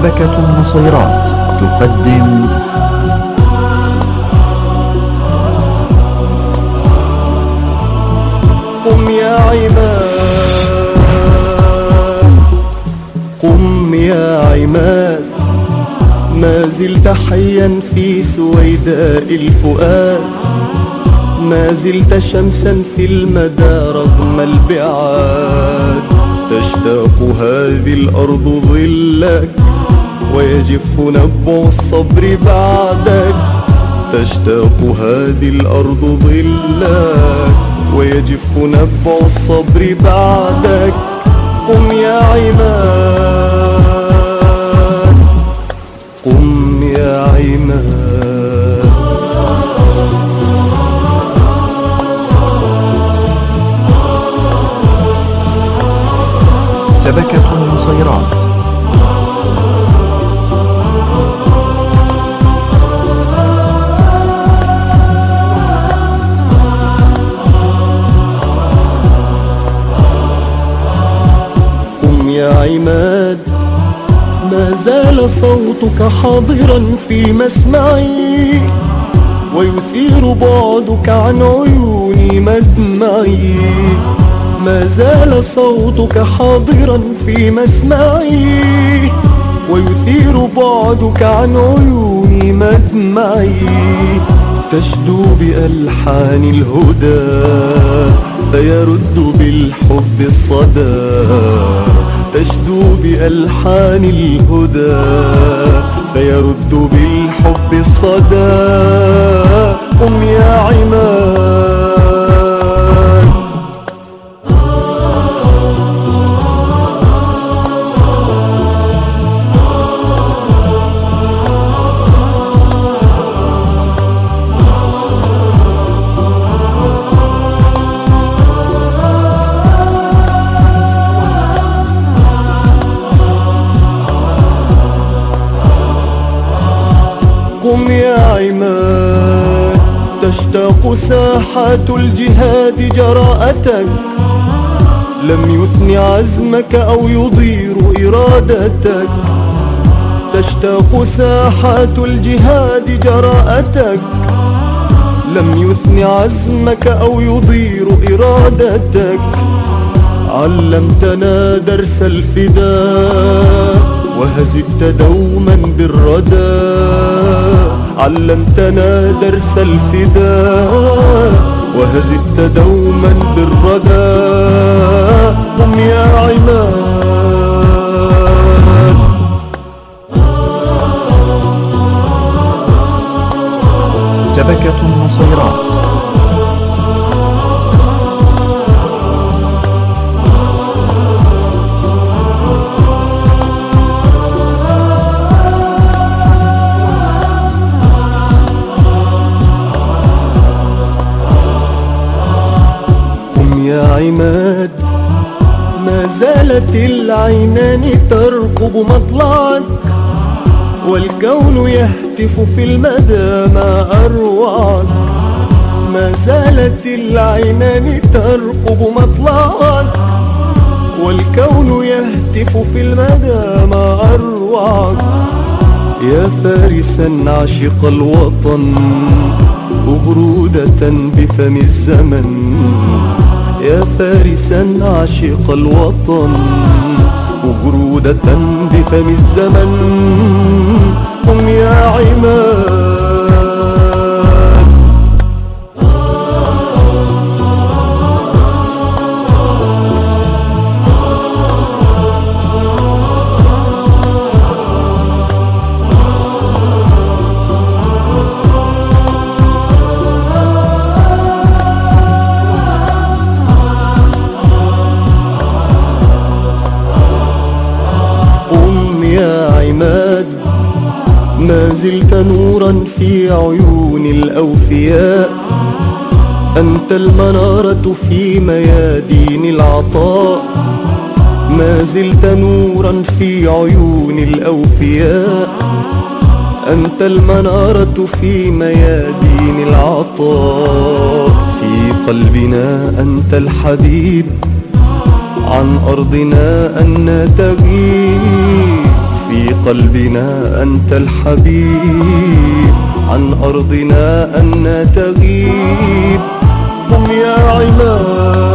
شبكة النصيرات تقدم. قم يا عماد. قم يا عماد. ما زلت حيا في سويداء الفؤاد. ما زلت شمسا في المدى رغم البعاد. تشتاق هذه الأرض ظلك. ويجف نبع الصبر بعدك. تشتاق هذه الأرض ظلك. ويجف نبع الصبر بعدك. قم يا عماد. قم يا عماد. شبكة النصيرات يا عماد ما زال صوتك حاضرا في مسمعي ويثير بعدك عن عيوني مدمعي. ما زال صوتك حاضرا في مسمعي ويثير بعدك عن عيوني مدمعي. تشدو بألحان الهدى فيرد بالحب الصدى. بألحان الهدى فيرد بالحب الصدى. يا عماد تشتاق ساحات الجهاد جراءتك. لم يثن عزمك أو يضير إرادتك. تشتاق ساحات الجهاد جراءتك. لم يثن عزمك أو يضير إرادتك. علمتنا درس الفداء وهزدت دوما بالردى علمتنا درس الفداء وهزدت دوما بالردى قم يا عماد. شبكة يا عماد ما زالت العينان ترقب مطلعك والكون يهتف في المدى ما أروعك ما زالت العينان ترقب مطلعك والكون يهتف في المدى ما أروعك يا فارسا عاشق الوطن أغرودة بفم الزمن. يا فارسا عاشق الوطن أغرودة بفم الزمن. قم يا عماد زلت نورا في عيون الأوفياء. أنت المنارة في ميادين العطاء. ما زلت نورا في عيون الأوفياء. أنت المنارة في ميادين العطاء. في قلبنا أنت الحبيب. عن أرضنا أن تغيب قلبنا أنت الحبيب عن أرضنا أن تغيب قم يا عماد